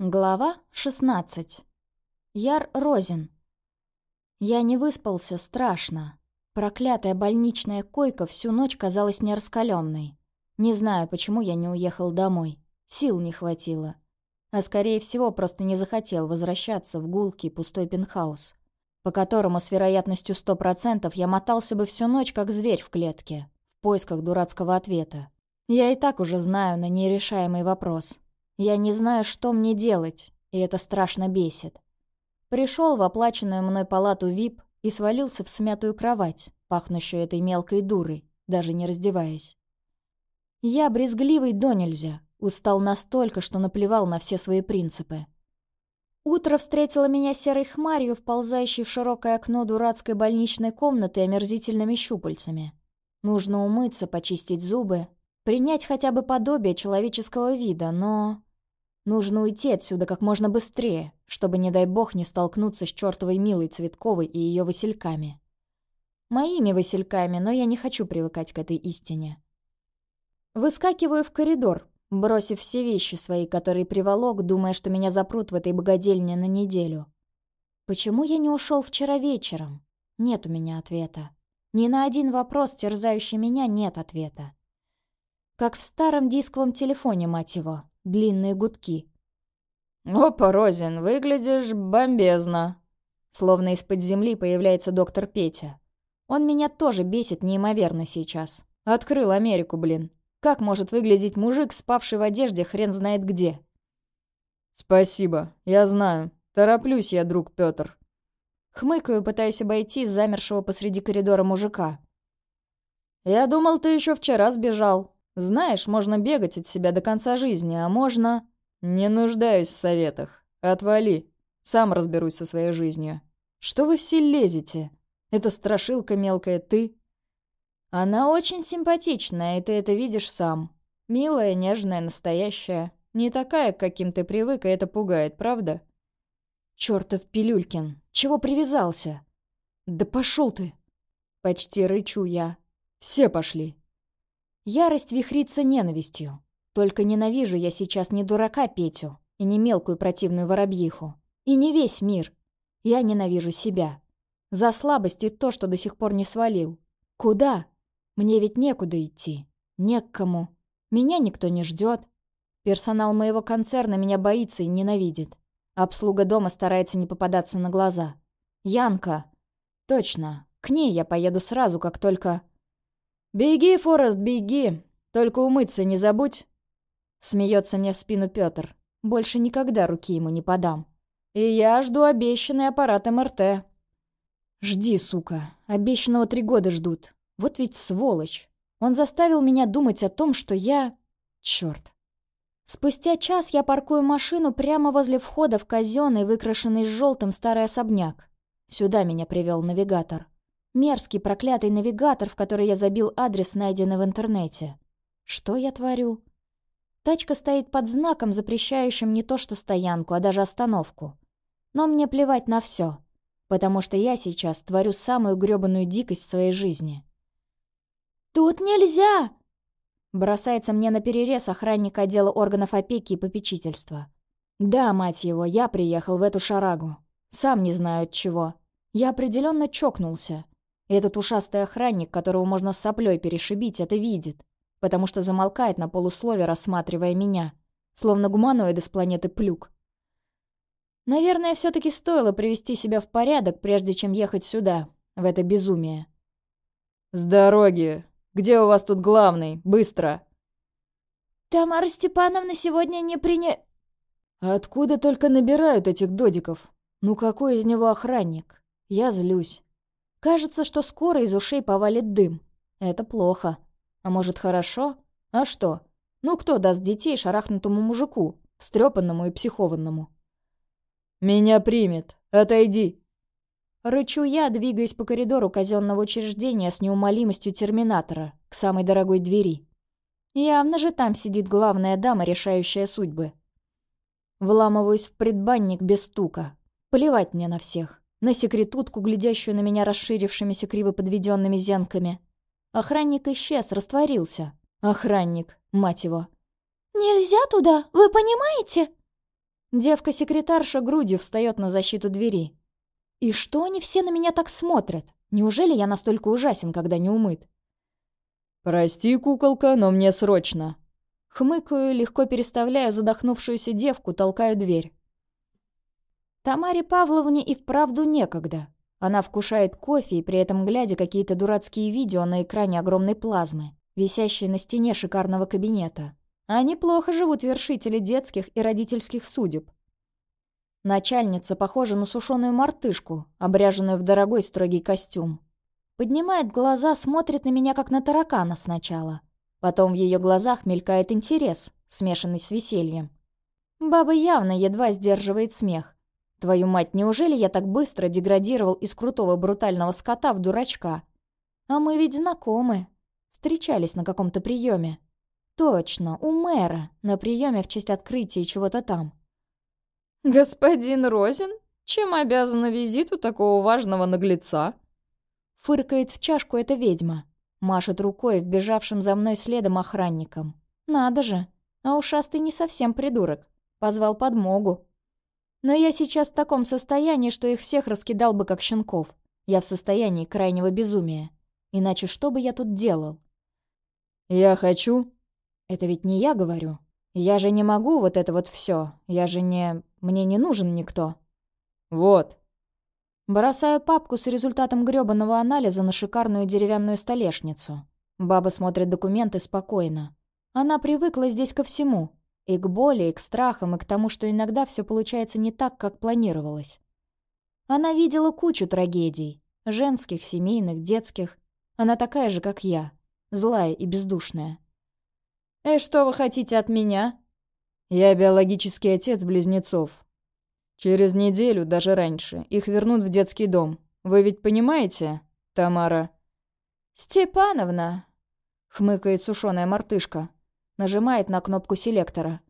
Глава 16. Яр Розин. Я не выспался страшно. Проклятая больничная койка всю ночь казалась мне раскаленной. Не знаю, почему я не уехал домой. Сил не хватило. А скорее всего, просто не захотел возвращаться в гулкий пустой пентхаус, по которому с вероятностью 100% я мотался бы всю ночь, как зверь в клетке, в поисках дурацкого ответа. Я и так уже знаю на нерешаемый вопрос — я не знаю, что мне делать, и это страшно бесит. Пришел в оплаченную мной палату ВИП и свалился в смятую кровать, пахнущую этой мелкой дурой, даже не раздеваясь. Я брезгливый до нельзя, устал настолько, что наплевал на все свои принципы. Утро встретило меня серой хмарью, вползающей в широкое окно дурацкой больничной комнаты омерзительными щупальцами. Нужно умыться, почистить зубы, принять хотя бы подобие человеческого вида, но... Нужно уйти отсюда как можно быстрее, чтобы, не дай бог, не столкнуться с чертовой милой Цветковой и ее васильками. Моими васильками, но я не хочу привыкать к этой истине. Выскакиваю в коридор, бросив все вещи свои, которые приволок, думая, что меня запрут в этой богадельне на неделю. Почему я не ушел вчера вечером? Нет у меня ответа. Ни на один вопрос, терзающий меня, нет ответа. Как в старом дисковом телефоне, мать его длинные гудки. «Опа, Розин, выглядишь бомбезно!» Словно из-под земли появляется доктор Петя. Он меня тоже бесит неимоверно сейчас. Открыл Америку, блин. Как может выглядеть мужик, спавший в одежде хрен знает где? «Спасибо, я знаю. Тороплюсь я, друг Пётр». Хмыкаю, пытаясь обойти замершего посреди коридора мужика. «Я думал, ты еще вчера сбежал. Знаешь, можно бегать от себя до конца жизни, а можно... Не нуждаюсь в советах. Отвали. Сам разберусь со своей жизнью. Что вы все лезете? Это страшилка мелкая ты. Она очень симпатичная, и ты это видишь сам. Милая, нежная, настоящая. Не такая, к каким ты привык, и это пугает, правда? Чёртов Пилюлькин, чего привязался? Да пошел ты! Почти рычу я. Все пошли. Ярость вихрится ненавистью. Только ненавижу я сейчас не дурака Петю и не мелкую противную воробьиху. И не весь мир. Я ненавижу себя. За слабость и то, что до сих пор не свалил. Куда? Мне ведь некуда идти. Не к кому. Меня никто не ждет. Персонал моего концерна меня боится и ненавидит. Обслуга дома старается не попадаться на глаза. Янка. Точно. К ней я поеду сразу, как только... «Беги, Форест, беги! Только умыться не забудь!» Смеется мне в спину Петр. Больше никогда руки ему не подам. «И я жду обещанный аппарат МРТ». «Жди, сука. Обещанного три года ждут. Вот ведь сволочь. Он заставил меня думать о том, что я... Чёрт. Спустя час я паркую машину прямо возле входа в казенный, выкрашенный желтым старый особняк. Сюда меня привел навигатор. Мерзкий проклятый навигатор, в который я забил адрес, найденный в интернете. Что я творю? Тачка стоит под знаком, запрещающим не то что стоянку, а даже остановку. Но мне плевать на все, потому что я сейчас творю самую грёбаную дикость в своей жизни. «Тут нельзя!» Бросается мне на перерез охранник отдела органов опеки и попечительства. Да, мать его, я приехал в эту шарагу. Сам не знаю от чего. Я определенно чокнулся. Этот ушастый охранник, которого можно соплей перешибить, это видит, потому что замолкает на полуслове, рассматривая меня, словно гуманоид из планеты Плюк. Наверное, все таки стоило привести себя в порядок, прежде чем ехать сюда, в это безумие. «С дороги! Где у вас тут главный? Быстро!» «Тамара Степановна сегодня не приня...» «Откуда только набирают этих додиков? Ну какой из него охранник? Я злюсь. Кажется, что скоро из ушей повалит дым. Это плохо. А может, хорошо? А что? Ну, кто даст детей шарахнутому мужику, встрепанному и психованному? «Меня примет. Отойди!» Рычу я, двигаясь по коридору казенного учреждения с неумолимостью терминатора к самой дорогой двери. Явно же там сидит главная дама, решающая судьбы. Вламываюсь в предбанник без стука. Плевать мне на всех на секретутку, глядящую на меня расширившимися криво подведенными зенками. Охранник исчез, растворился. Охранник, мать его. «Нельзя туда, вы понимаете?» Девка-секретарша грудью встает на защиту двери. И что они все на меня так смотрят? Неужели я настолько ужасен, когда не умыт? «Прости, куколка, но мне срочно». Хмыкаю, легко переставляя задохнувшуюся девку, толкаю дверь. Тамаре Павловне и вправду некогда. Она вкушает кофе и при этом глядя какие-то дурацкие видео на экране огромной плазмы, висящей на стене шикарного кабинета. А неплохо живут вершители детских и родительских судеб. Начальница похожа на сушеную мартышку, обряженную в дорогой строгий костюм. Поднимает глаза, смотрит на меня, как на таракана сначала. Потом в ее глазах мелькает интерес, смешанный с весельем. Баба явно едва сдерживает смех. Твою мать, неужели я так быстро деградировал из крутого брутального скота в дурачка? А мы ведь знакомы. Встречались на каком-то приеме. Точно, у мэра, на приеме в честь открытия чего-то там. «Господин Розин, чем обязана визиту такого важного наглеца?» Фыркает в чашку эта ведьма. Машет рукой вбежавшим за мной следом охранникам. «Надо же! А ушастый не совсем придурок. Позвал подмогу. Но я сейчас в таком состоянии, что их всех раскидал бы как щенков. Я в состоянии крайнего безумия. Иначе что бы я тут делал? «Я хочу...» Это ведь не я говорю. Я же не могу вот это вот все. Я же не... Мне не нужен никто. «Вот». Бросаю папку с результатом грёбаного анализа на шикарную деревянную столешницу. Баба смотрит документы спокойно. Она привыкла здесь ко всему. И к боли, и к страхам, и к тому, что иногда все получается не так, как планировалось. Она видела кучу трагедий. Женских, семейных, детских. Она такая же, как я. Злая и бездушная. «И «Э, что вы хотите от меня?» «Я биологический отец близнецов. Через неделю, даже раньше, их вернут в детский дом. Вы ведь понимаете, Тамара?» «Степановна!» — хмыкает сушеная мартышка. Нажимает на кнопку селектора.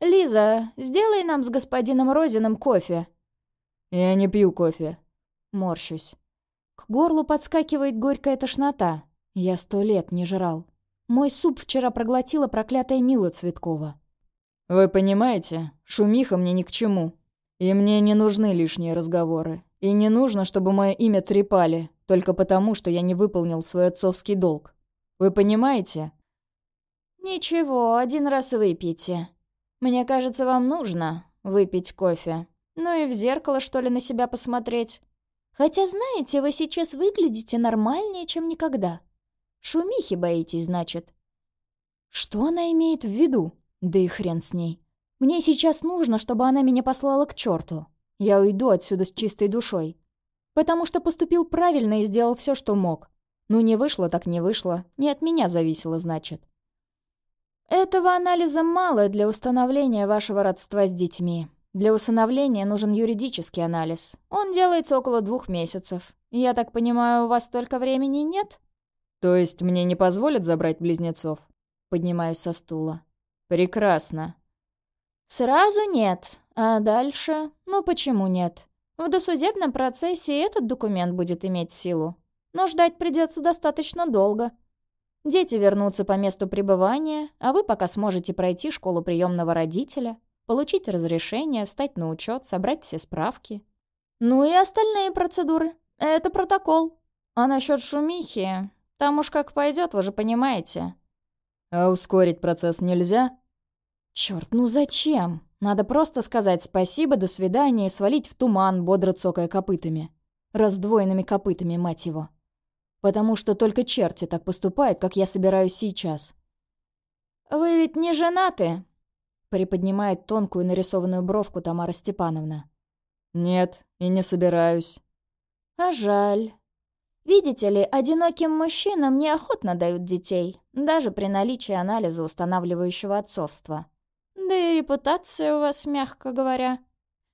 «Лиза, сделай нам с господином Розиным кофе». «Я не пью кофе». Морщусь. К горлу подскакивает горькая тошнота. Я сто лет не жрал. Мой суп вчера проглотила проклятая Мила Цветкова. «Вы понимаете, шумиха мне ни к чему. И мне не нужны лишние разговоры. И не нужно, чтобы мое имя трепали, только потому, что я не выполнил свой отцовский долг. Вы понимаете?» «Ничего, один раз выпейте. Мне кажется, вам нужно выпить кофе. Ну и в зеркало, что ли, на себя посмотреть. Хотя, знаете, вы сейчас выглядите нормальнее, чем никогда. Шумихи боитесь, значит». Что она имеет в виду? Да и хрен с ней. Мне сейчас нужно, чтобы она меня послала к черту. Я уйду отсюда с чистой душой. Потому что поступил правильно и сделал все, что мог. Ну, не вышло, так не вышло. Не от меня зависело, значит. Этого анализа мало для установления вашего родства с детьми. Для усыновления нужен юридический анализ. Он делается около двух месяцев. Я так понимаю, у вас столько времени нет? То есть мне не позволят забрать близнецов? Поднимаюсь со стула. Прекрасно. Сразу нет. А дальше? Ну почему нет? В досудебном процессе этот документ будет иметь силу. Но ждать придется достаточно долго. Дети вернутся по месту пребывания, а вы пока сможете пройти школу приемного родителя, получить разрешение, встать на учет, собрать все справки. Ну и остальные процедуры. Это протокол. А насчет шумихи, там уж как пойдет, вы же понимаете. А ускорить процесс нельзя? Черт, ну зачем? Надо просто сказать спасибо, до свидания и свалить в туман, бодро цокая копытами. Раздвоенными копытами, мать его потому что только черти так поступают, как я собираюсь сейчас. «Вы ведь не женаты?» — приподнимает тонкую нарисованную бровку Тамара Степановна. «Нет, и не собираюсь». «А жаль. Видите ли, одиноким мужчинам неохотно дают детей, даже при наличии анализа, устанавливающего отцовство. Да и репутация у вас, мягко говоря.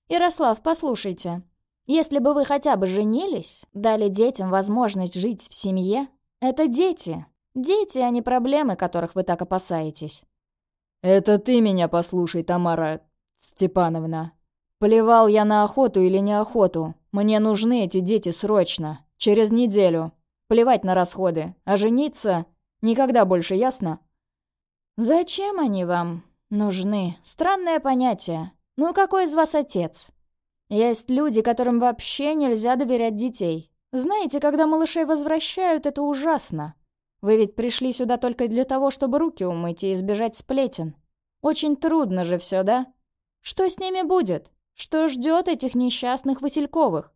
Ярослав, послушайте, если бы вы хотя бы женились, дали детям возможность жить в семье, это дети. Дети, а не проблемы, которых вы так опасаетесь. Это ты меня послушай, Тамара Степановна. Плевал я на охоту или не охоту. Мне нужны эти дети срочно. Через неделю. Плевать на расходы. А жениться никогда больше, ясно? Зачем они вам нужны? Странное понятие. Ну какой из вас отец? Есть люди, которым вообще нельзя доверять детей. Знаете, когда малышей возвращают, это ужасно. Вы ведь пришли сюда только для того, чтобы руки умыть и избежать сплетен. Очень трудно же все, да? Что с ними будет? Что ждет этих несчастных Васильковых?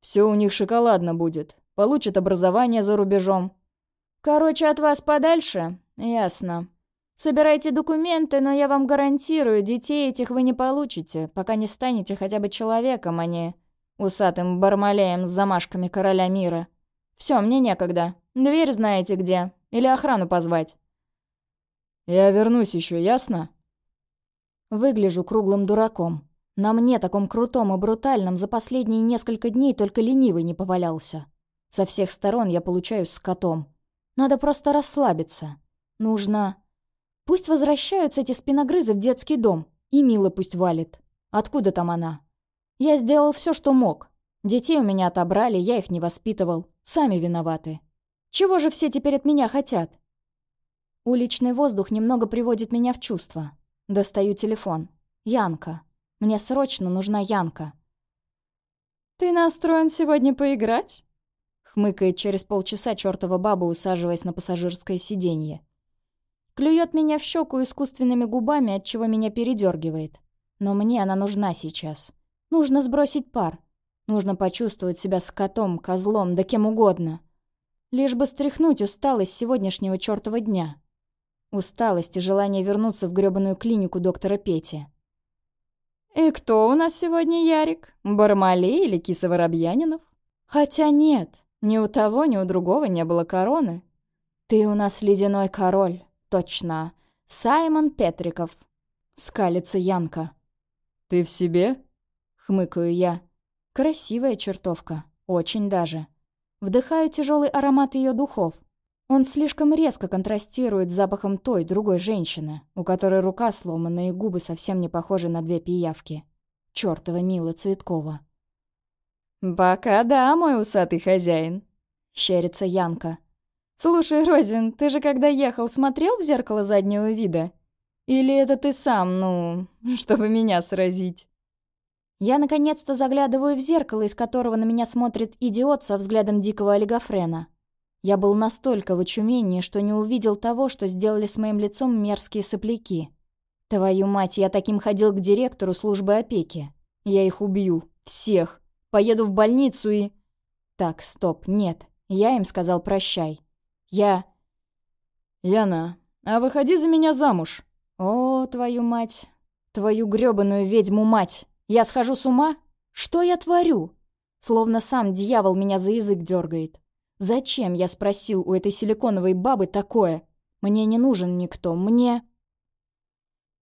Все у них шоколадно будет. Получат образование за рубежом. Короче, от вас подальше? Ясно. Собирайте документы, но я вам гарантирую, детей этих вы не получите, пока не станете хотя бы человеком, а не усатым бармалеем с замашками короля мира. Все, мне некогда. Дверь знаете где. Или охрану позвать. Я вернусь еще, ясно? Выгляжу круглым дураком. На мне, таком крутом и брутальном, за последние несколько дней только ленивый не повалялся. Со всех сторон я получаюсь с котом. Надо просто расслабиться. Нужно... Пусть возвращаются эти спиногрызы в детский дом, и Мила пусть валит. Откуда там она? Я сделал все, что мог. Детей у меня отобрали, я их не воспитывал. Сами виноваты. Чего же все теперь от меня хотят? Уличный воздух немного приводит меня в чувство. Достаю телефон. Янка. Мне срочно нужна Янка. «Ты настроен сегодня поиграть?» Хмыкает через полчаса чертова баба, усаживаясь на пассажирское сиденье. Клюет меня в щеку искусственными губами, от чего меня передергивает. Но мне она нужна сейчас. Нужно сбросить пар. Нужно почувствовать себя скотом, козлом, да кем угодно. Лишь бы стряхнуть усталость сегодняшнего чертова дня. Усталость и желание вернуться в грёбаную клинику доктора Пети. «И кто у нас сегодня Ярик? Бармалей или Киса Воробьянинов?» «Хотя нет, ни у того, ни у другого не было короны. Ты у нас ледяной король». Точно. Саймон Петриков. Скалится Янка. «Ты в себе?» Хмыкаю я. Красивая чертовка. Очень даже. Вдыхаю тяжелый аромат ее духов. Он слишком резко контрастирует с запахом той, другой женщины, у которой рука сломана и губы совсем не похожи на две пиявки. Чёртова Мила Цветкова. «Пока да, мой усатый хозяин», — щерится Янка. «Слушай, Розин, ты же когда ехал, смотрел в зеркало заднего вида? Или это ты сам, ну, чтобы меня сразить?» Я наконец-то заглядываю в зеркало, из которого на меня смотрит идиот со взглядом дикого олигофрена. Я был настолько в очумении, что не увидел того, что сделали с моим лицом мерзкие сопляки. Твою мать, я таким ходил к директору службы опеки. Я их убью. Всех. Поеду в больницу и... Так, стоп, нет. Я им сказал прощай. Я... Яна, а выходи за меня замуж. О, твою мать. Твою грёбаную ведьму-мать. Я схожу с ума? Что я творю? Словно сам дьявол меня за язык дергает. Зачем я спросил у этой силиконовой бабы такое? Мне не нужен никто, мне...